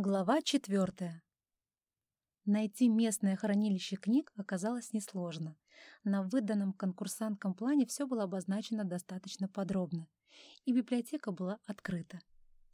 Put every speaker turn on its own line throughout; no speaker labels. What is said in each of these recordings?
Глава четвертая. Найти местное хранилище книг оказалось несложно. На выданном конкурсанткам плане все было обозначено достаточно подробно, и библиотека была открыта.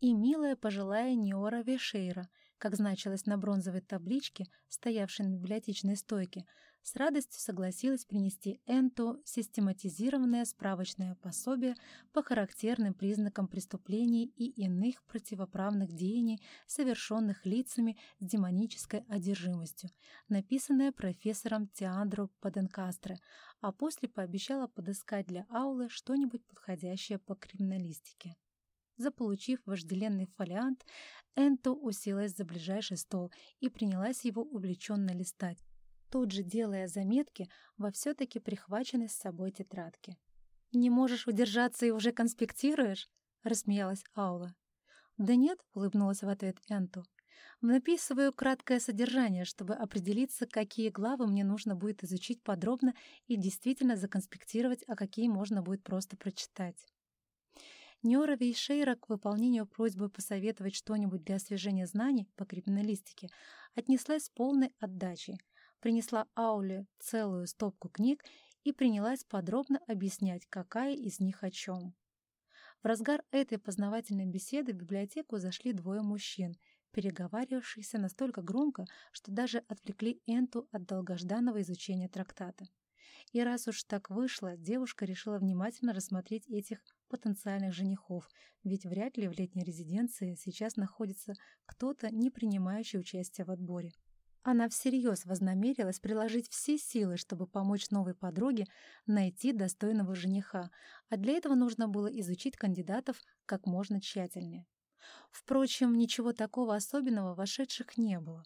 И милая пожилая Неора Вешейра, как значилось на бронзовой табличке, стоявшей на библиотечной стойке, с радостью согласилась принести Энту систематизированное справочное пособие по характерным признакам преступлений и иных противоправных деяний, совершенных лицами с демонической одержимостью, написанное профессором Теандро Паденкастре, а после пообещала подыскать для Аулы что-нибудь подходящее по криминалистике. Заполучив вожделенный фолиант, Энту уселась за ближайший стол и принялась его увлеченно листать, тут же делая заметки во все-таки прихваченной с собой тетрадке. «Не можешь удержаться и уже конспектируешь?» — рассмеялась Аула. «Да нет», — улыбнулась в ответ Энту. «Написываю краткое содержание, чтобы определиться, какие главы мне нужно будет изучить подробно и действительно законспектировать, а какие можно будет просто прочитать». Нёра Вейшейра к выполнению просьбы посоветовать что-нибудь для освежения знаний по криминалистике отнеслась с полной отдачей — принесла Ауле целую стопку книг и принялась подробно объяснять, какая из них о чем. В разгар этой познавательной беседы в библиотеку зашли двое мужчин, переговаривавшихся настолько громко, что даже отвлекли Энту от долгожданного изучения трактата. И раз уж так вышло, девушка решила внимательно рассмотреть этих потенциальных женихов, ведь вряд ли в летней резиденции сейчас находится кто-то, не принимающий участие в отборе. Она всерьез вознамерилась приложить все силы, чтобы помочь новой подруге найти достойного жениха, а для этого нужно было изучить кандидатов как можно тщательнее. Впрочем, ничего такого особенного вошедших не было.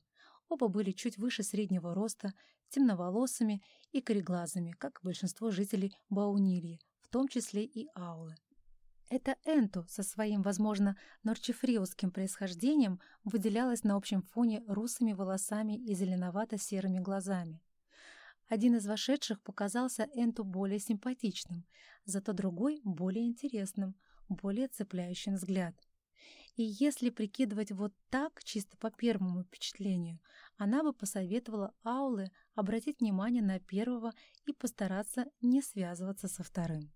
Оба были чуть выше среднего роста, темноволосыми и кореглазыми, как большинство жителей Баунильи, в том числе и Аулы. Это Энту со своим, возможно, норчефриусским происхождением выделялась на общем фоне русыми волосами и зеленовато-серыми глазами. Один из вошедших показался Энту более симпатичным, зато другой — более интересным, более цепляющим взгляд. И если прикидывать вот так, чисто по первому впечатлению, она бы посоветовала Ауле обратить внимание на первого и постараться не связываться со вторым.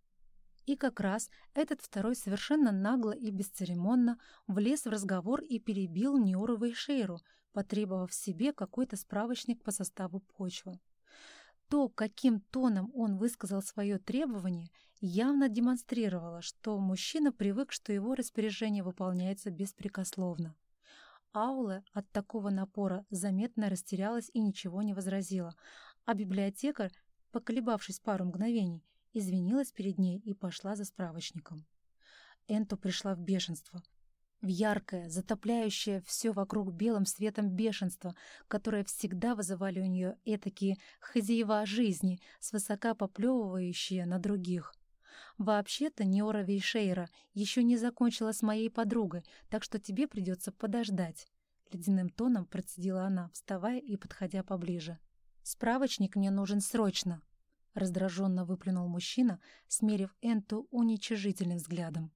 И как раз этот второй совершенно нагло и бесцеремонно влез в разговор и перебил Неурова и Шейру, потребовав себе какой-то справочник по составу почвы. То, каким тоном он высказал свое требование, явно демонстрировало, что мужчина привык, что его распоряжение выполняется беспрекословно. Аула от такого напора заметно растерялась и ничего не возразила, а библиотекарь, поколебавшись пару мгновений, извинилась перед ней и пошла за справочником. Энту пришла в бешенство. В яркое, затопляющее все вокруг белым светом бешенство, которое всегда вызывали у нее этакие хозяева жизни, свысока поплевывающие на других. «Вообще-то Неора Вейшейра еще не закончила с моей подругой, так что тебе придется подождать», — ледяным тоном процедила она, вставая и подходя поближе. «Справочник мне нужен срочно», — раздраженно выплюнул мужчина, смерив Энту уничижительным взглядом.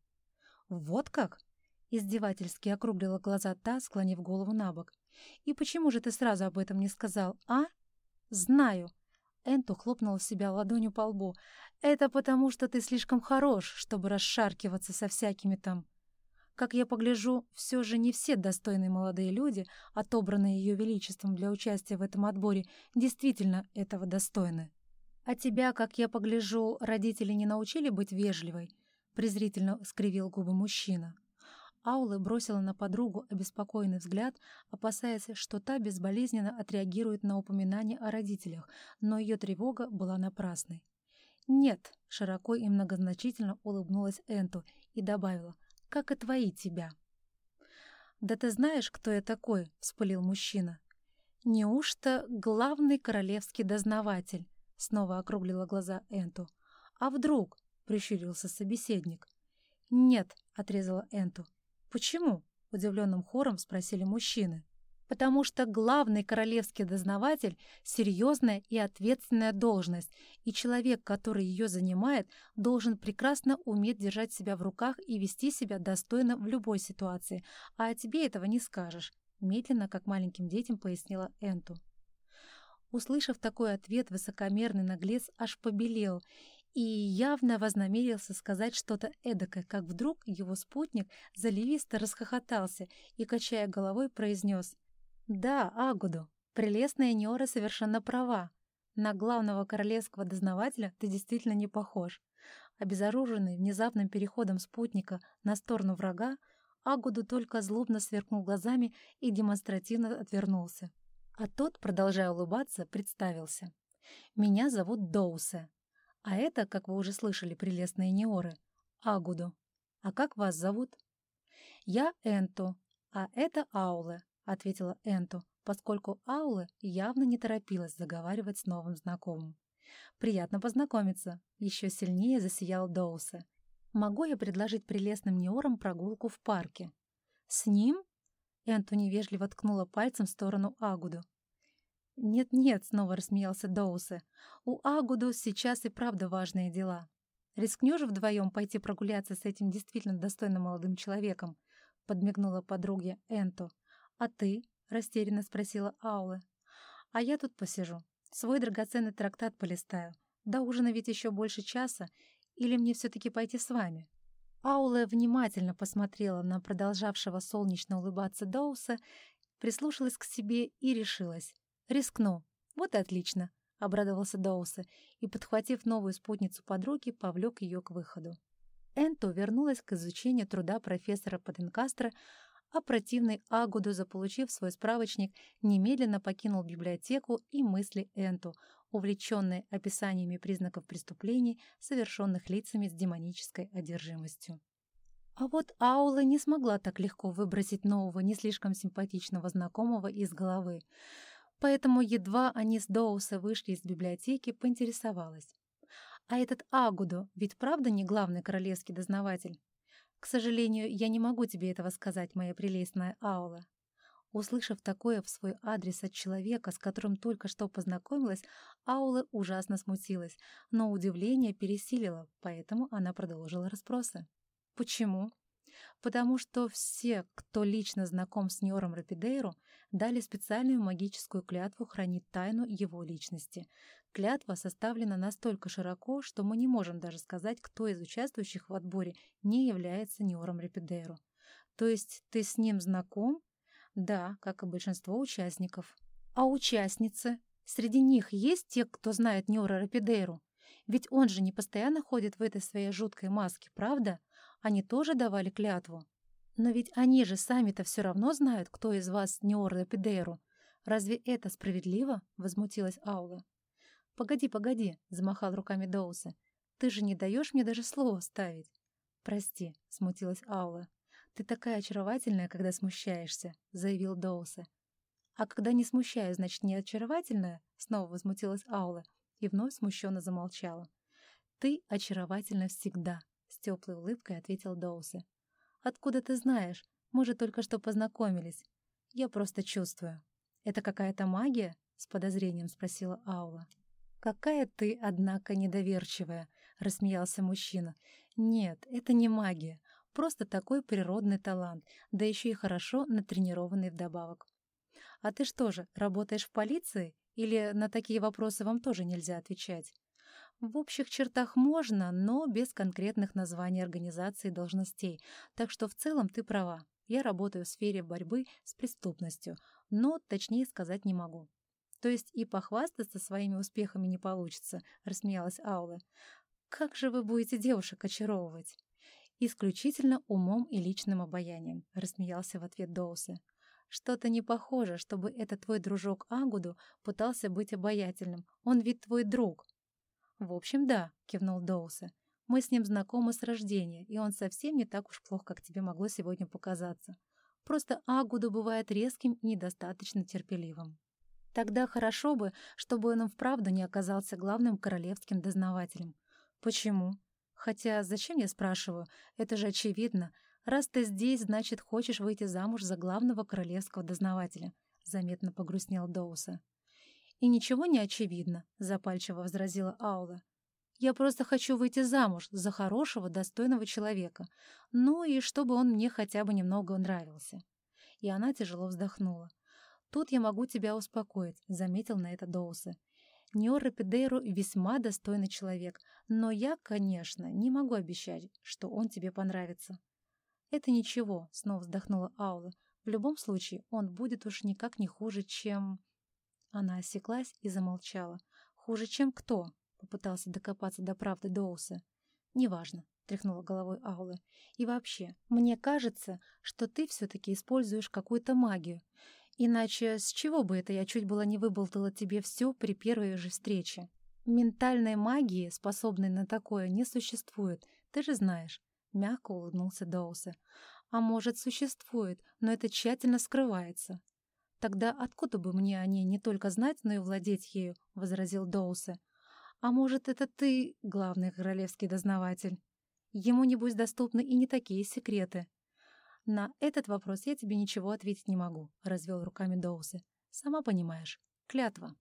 «Вот как?» — издевательски округлила глаза та, склонив голову на бок. «И почему же ты сразу об этом не сказал, а?» «Знаю». Энту хлопнула себя ладонью по лбу. «Это потому, что ты слишком хорош, чтобы расшаркиваться со всякими там...» Как я погляжу, все же не все достойные молодые люди, отобранные Ее Величеством для участия в этом отборе, действительно этого достойны. «А тебя, как я погляжу, родители не научили быть вежливой?» — презрительно скривил губы мужчина. Аула бросила на подругу обеспокоенный взгляд, опасаясь, что та безболезненно отреагирует на упоминание о родителях, но ее тревога была напрасной. «Нет», — широко и многозначительно улыбнулась Энту и добавила, «как и твои тебя». «Да ты знаешь, кто я такой?» — вспылил мужчина. «Неужто главный королевский дознаватель?» Снова округлила глаза Энту. «А вдруг?» — прищурился собеседник. «Нет», — отрезала Энту. «Почему?» — удивленным хором спросили мужчины. «Потому что главный королевский дознаватель — серьезная и ответственная должность, и человек, который ее занимает, должен прекрасно уметь держать себя в руках и вести себя достойно в любой ситуации, а о тебе этого не скажешь», медленно, как маленьким детям, пояснила Энту. Услышав такой ответ, высокомерный наглец аж побелел и явно вознамерился сказать что-то эдакое, как вдруг его спутник заливисто расхохотался и, качая головой, произнес «Да, Агуду, прелестная Неора совершенно права. На главного королевского дознавателя ты действительно не похож». Обезоруженный внезапным переходом спутника на сторону врага, Агуду только злобно сверкнул глазами и демонстративно отвернулся. А тот, продолжая улыбаться, представился. «Меня зовут Доусе. А это, как вы уже слышали, прелестные неоры, Агуду. А как вас зовут?» «Я Энту, а это Ауле», — ответила Энту, поскольку Ауле явно не торопилась заговаривать с новым знакомым. «Приятно познакомиться», — еще сильнее засиял Доусе. Могу я предложить прелестным неорам прогулку в парке? С ним? Энтони вежливо ткнула пальцем в сторону Агуду. «Нет-нет», — снова рассмеялся Доусе, — «у Агуду сейчас и правда важные дела. Рискнешь вдвоем пойти прогуляться с этим действительно достойным молодым человеком?» — подмигнула подруге Энту. «А ты?» — растерянно спросила Аула. «А я тут посижу. Свой драгоценный трактат полистаю. До ужина ведь еще больше часа, или мне все-таки пойти с вами?» Аула внимательно посмотрела на продолжавшего солнечно улыбаться Доуса, прислушалась к себе и решилась. «Рискну. Вот и отлично», — обрадовался Доуса и, подхватив новую спутницу подруги, повлек ее к выходу. Энто вернулась к изучению труда профессора Патенкастра, а противный Агуду, заполучив свой справочник, немедленно покинул библиотеку и мысли Энту, увлеченные описаниями признаков преступлений, совершенных лицами с демонической одержимостью. А вот Аула не смогла так легко выбросить нового, не слишком симпатичного знакомого из головы. Поэтому едва они с Доуса вышли из библиотеки, поинтересовалась. «А этот Агуду ведь правда не главный королевский дознаватель?» «К сожалению, я не могу тебе этого сказать, моя прелестная Аула». Услышав такое в свой адрес от человека, с которым только что познакомилась, Аула ужасно смутилась, но удивление пересилило, поэтому она продолжила расспросы. «Почему?» Потому что все, кто лично знаком с Ньором Рапидейру, дали специальную магическую клятву хранить тайну его личности. Клятва составлена настолько широко, что мы не можем даже сказать, кто из участвующих в отборе не является Ньором Рапидейру. То есть ты с ним знаком? Да, как и большинство участников. А участницы? Среди них есть те, кто знает Ньора Рапидейру? Ведь он же не постоянно ходит в этой своей жуткой маске, правда? Они тоже давали клятву. Но ведь они же сами-то все равно знают, кто из вас Неорда Пидейру. Разве это справедливо?» — возмутилась Аула. «Погоди, погоди», — замахал руками Доуса. «Ты же не даешь мне даже слово ставить». «Прости», — смутилась Аула. «Ты такая очаровательная, когда смущаешься», — заявил Доуса. «А когда не смущаю, значит, не очаровательная?» — снова возмутилась Аула и вновь смущенно замолчала. «Ты очаровательна всегда», — теплой улыбкой ответил Доусе. «Откуда ты знаешь? Мы же только что познакомились. Я просто чувствую». «Это какая-то магия?» — с подозрением спросила Аула. «Какая ты, однако, недоверчивая!» — рассмеялся мужчина. «Нет, это не магия. Просто такой природный талант, да еще и хорошо натренированный вдобавок. А ты что же, работаешь в полиции? Или на такие вопросы вам тоже нельзя отвечать?» В общих чертах можно, но без конкретных названий организаций и должностей, так что в целом ты права. Я работаю в сфере борьбы с преступностью, но точнее сказать не могу. То есть и похвастаться своими успехами не получится, рассмеялась Аула. Как же вы будете девушек очаровывать? Исключительно умом и личным обаянием, рассмеялся в ответ Доусе. Что-то не похоже, чтобы этот твой дружок Агуду пытался быть обаятельным. Он ведь твой друг. «В общем, да», — кивнул Доуса. «Мы с ним знакомы с рождения, и он совсем не так уж плох, как тебе могло сегодня показаться. Просто Агуду бывает резким и недостаточно терпеливым. Тогда хорошо бы, чтобы он вправду не оказался главным королевским дознавателем. Почему? Хотя зачем я спрашиваю? Это же очевидно. Раз ты здесь, значит, хочешь выйти замуж за главного королевского дознавателя», — заметно погрустнел Доуса. «И ничего не очевидно», — запальчиво возразила Аула. «Я просто хочу выйти замуж за хорошего, достойного человека. Ну и чтобы он мне хотя бы немного нравился. и она тяжело вздохнула. «Тут я могу тебя успокоить», — заметил на это Доусы. Ниора Педейру весьма достойный человек, но я, конечно, не могу обещать, что он тебе понравится. «Это ничего», — снова вздохнула Аула. «В любом случае, он будет уж никак не хуже, чем...» Она осеклась и замолчала. «Хуже, чем кто?» — попытался докопаться до правды Доуса. «Неважно», — тряхнула головой Аула. «И вообще, мне кажется, что ты все-таки используешь какую-то магию. Иначе с чего бы это я чуть было не выболтала тебе все при первой же встрече? Ментальной магии, способной на такое, не существует, ты же знаешь. Мягко улыбнулся Доусе. А может, существует, но это тщательно скрывается. Тогда откуда бы мне о ней не только знать, но и владеть ею, возразил Доусе. А может, это ты, главный королевский дознаватель? Ему, небось, доступны и не такие секреты. «На этот вопрос я тебе ничего ответить не могу», — развел руками Доусы. «Сама понимаешь. Клятва».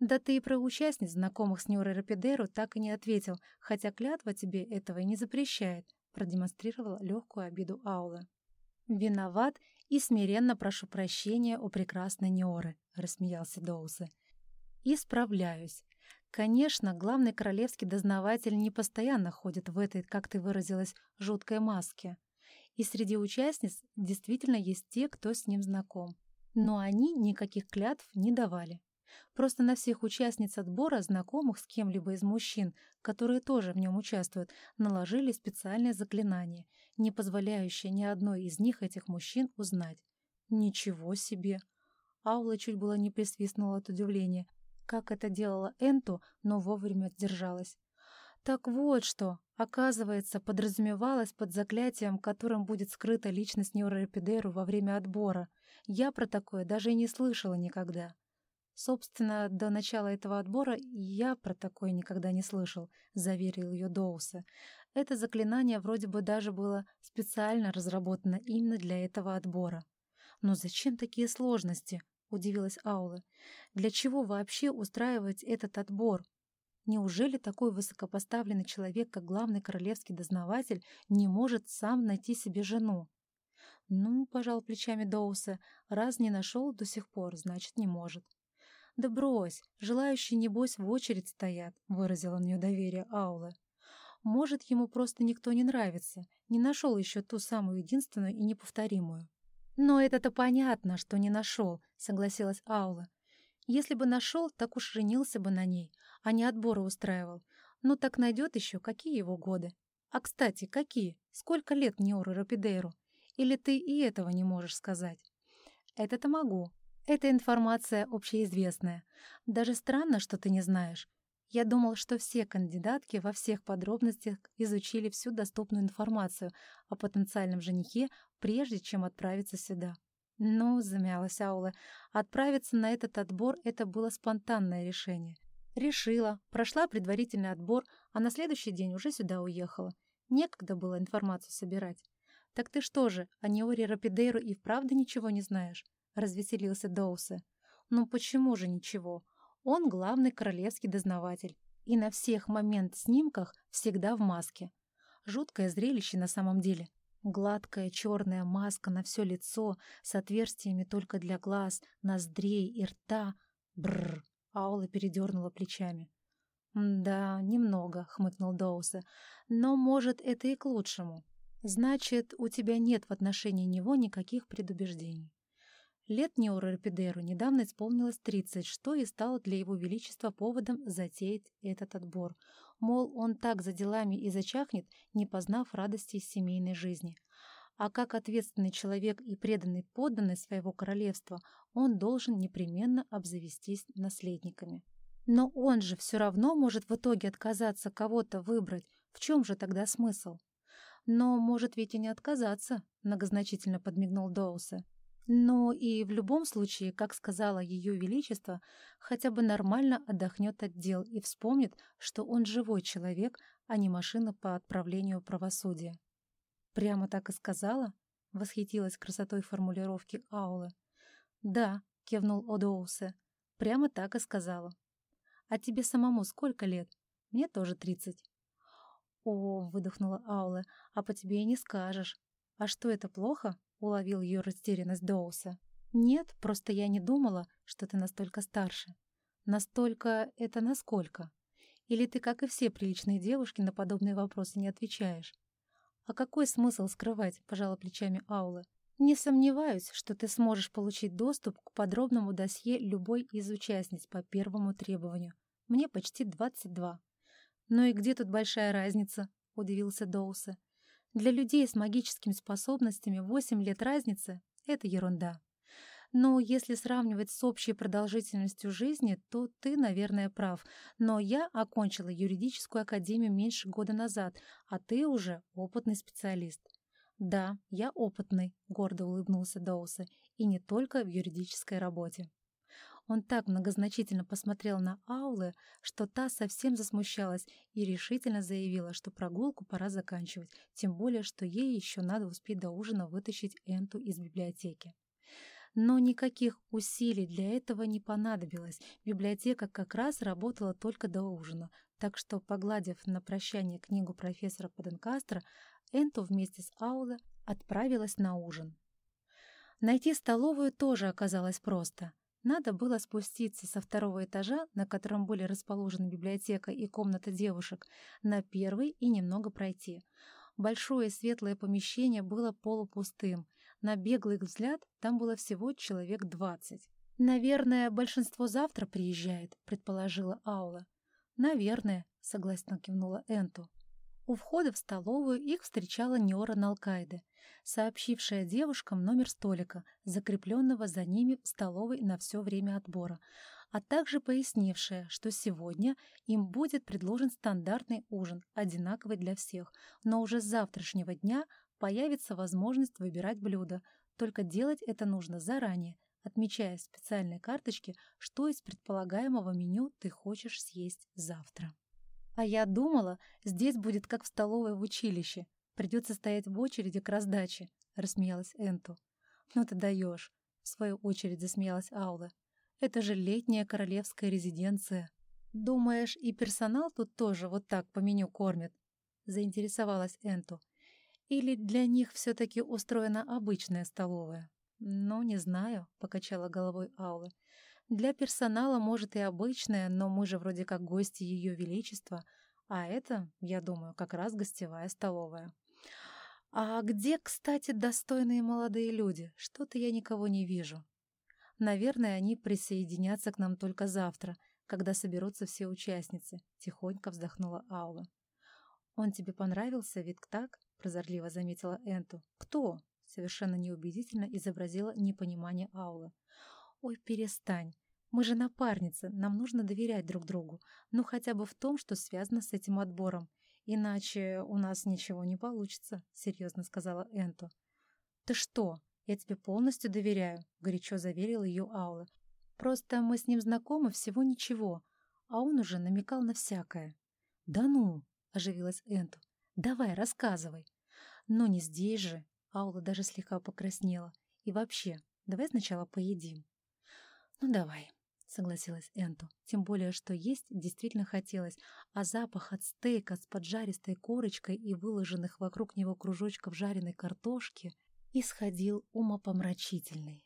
«Да ты и про участниц, знакомых с Нюрой Рапидеру, так и не ответил, хотя клятва тебе этого и не запрещает», — продемонстрировала легкую обиду Аула. «Виноват и смиренно прошу прощения у прекрасной Ниоры», — рассмеялся Доусы. «Исправляюсь. Конечно, главный королевский дознаватель не постоянно ходит в этой, как ты выразилась, жуткой маске. И среди участниц действительно есть те, кто с ним знаком. Но они никаких клятв не давали. Просто на всех участниц отбора, знакомых с кем-либо из мужчин, которые тоже в нем участвуют, наложили специальное заклинание, не позволяющее ни одной из них этих мужчин узнать. Ничего себе! Аула чуть было не присвистнула от удивления. Как это делала Энту, но вовремя сдержалась. Так вот что, оказывается, подразумевалось под заклятием, которым будет скрыта личность Неурорепидеру во время отбора. Я про такое даже и не слышала никогда. Собственно, до начала этого отбора я про такое никогда не слышал, заверил ее Доуса. Это заклинание вроде бы даже было специально разработано именно для этого отбора. Но зачем такие сложности? удивилась Аула. Для чего вообще устраивать этот отбор? Неужели такой высокопоставленный человек, как главный королевский дознаватель, не может сам найти себе жену? Ну, пожал плечами Доуса, раз не нашел до сих пор, значит, не может. Да брось, желающие, небось, в очередь стоят, выразила нее доверие Аула. Может, ему просто никто не нравится, не нашел еще ту самую единственную и неповторимую. «Но это-то понятно, что не нашел», — согласилась Аула. «Если бы нашел, так уж женился бы на ней, а не отборы устраивал. Ну так найдет еще, какие его годы. А, кстати, какие? Сколько лет Неору Рапидейру? Или ты и этого не можешь сказать? Это-то могу. Эта информация общеизвестная. Даже странно, что ты не знаешь. Я думал, что все кандидатки во всех подробностях изучили всю доступную информацию о потенциальном женихе, прежде чем отправиться сюда. Ну, замялась Аула, отправиться на этот отбор — это было спонтанное решение. Решила, прошла предварительный отбор, а на следующий день уже сюда уехала. Некогда было информацию собирать. «Так ты что же, о Неоре Рапидейру и вправду ничего не знаешь?» — развеселился Доусе. «Ну почему же ничего? Он главный королевский дознаватель. И на всех момент-снимках всегда в маске. Жуткое зрелище на самом деле. Гладкая черная маска на все лицо с отверстиями только для глаз, ноздрей и рта. Бррр. Аула передернула плечами. «Да, немного», — хмыкнул Доуса. «Но, может, это и к лучшему. Значит, у тебя нет в отношении него никаких предубеждений». Лет Неору Рапидеру недавно исполнилось тридцать, что и стало для его величества поводом затеять этот отбор. Мол, он так за делами и зачахнет, не познав радости семейной жизни а как ответственный человек и преданный подданный своего королевства, он должен непременно обзавестись наследниками. Но он же все равно может в итоге отказаться кого-то выбрать. В чем же тогда смысл? Но может ведь и не отказаться, многозначительно подмигнул Доуса. Но и в любом случае, как сказала Ее Величество, хотя бы нормально отдохнет от дел и вспомнит, что он живой человек, а не машина по отправлению правосудия. «Прямо так и сказала?» — восхитилась красотой формулировки Аулы. «Да», — кивнул Одоусе, — «прямо так и сказала». «А тебе самому сколько лет?» «Мне тоже тридцать». «О», — выдохнула Аула, — «а по тебе и не скажешь». «А что это плохо?» — уловил ее растерянность Доуса. «Нет, просто я не думала, что ты настолько старше. Настолько — это насколько? Или ты, как и все приличные девушки, на подобные вопросы не отвечаешь? А какой смысл скрывать, пожала плечами Аула? Не сомневаюсь, что ты сможешь получить доступ к подробному досье любой из участниц по первому требованию. Мне почти 22. Ну и где тут большая разница? Удивился Доуса. Для людей с магическими способностями 8 лет разницы — это ерунда. Но если сравнивать с общей продолжительностью жизни, то ты, наверное, прав. Но я окончила юридическую академию меньше года назад, а ты уже опытный специалист. «Да, я опытный», — гордо улыбнулся Доуса, «и не только в юридической работе». Он так многозначительно посмотрел на Аулы, что та совсем засмущалась и решительно заявила, что прогулку пора заканчивать, тем более, что ей еще надо успеть до ужина вытащить Энту из библиотеки. Но никаких усилий для этого не понадобилось. Библиотека как раз работала только до ужина, так что, погладив на прощание книгу профессора Паденкастра, Энту вместе с Аула отправилась на ужин. Найти столовую тоже оказалось просто. Надо было спуститься со второго этажа, на котором были расположены библиотека и комната девушек, на первый и немного пройти. Большое светлое помещение было полупустым. На беглый взгляд там было всего человек двадцать. «Наверное, большинство завтра приезжает», — предположила Аула. «Наверное», — согласно кивнула Энту. У входа в столовую их встречала Ньора Налкайде, сообщившая девушкам номер столика, закрепленного за ними в столовой на все время отбора, а также пояснившая, что сегодня им будет предложен стандартный ужин, одинаковый для всех, но уже с завтрашнего дня появится возможность выбирать блюда, только делать это нужно заранее, отмечая в специальной карточке, что из предполагаемого меню ты хочешь съесть завтра. А я думала, здесь будет как в столовой в училище. Придется стоять в очереди к раздаче, — рассмеялась Энту. Ну ты даешь, — в свою очередь засмеялась Аула. Это же летняя королевская резиденция. Думаешь, и персонал тут тоже вот так по меню кормит? Заинтересовалась Энту. Или для них все-таки устроена обычная столовая? Ну, не знаю, — покачала головой Аула. Для персонала, может, и обычная, но мы же вроде как гости Ее Величества, а это, я думаю, как раз гостевая столовая. А где, кстати, достойные молодые люди? Что-то я никого не вижу. Наверное, они присоединятся к нам только завтра, когда соберутся все участницы, — тихонько вздохнула Аула. «Он тебе понравился, ведь так?» — прозорливо заметила Энту. «Кто?» — совершенно неубедительно изобразила непонимание Аула. «Ой, перестань. Мы же напарницы, нам нужно доверять друг другу, ну хотя бы в том, что связано с этим отбором. Иначе у нас ничего не получится», — серьезно сказала Энту. «Ты что? Я тебе полностью доверяю», — горячо заверил ее Аула. «Просто мы с ним знакомы всего ничего, а он уже намекал на всякое». «Да ну!» — оживилась Энту. «Давай, рассказывай». «Но не здесь же». Аула даже слегка покраснела. «И вообще, давай сначала поедим». «Ну давай», согласилась Энту. Тем более, что есть действительно хотелось, а запах от стейка с поджаристой корочкой и выложенных вокруг него кружочков жареной картошки исходил умопомрачительный.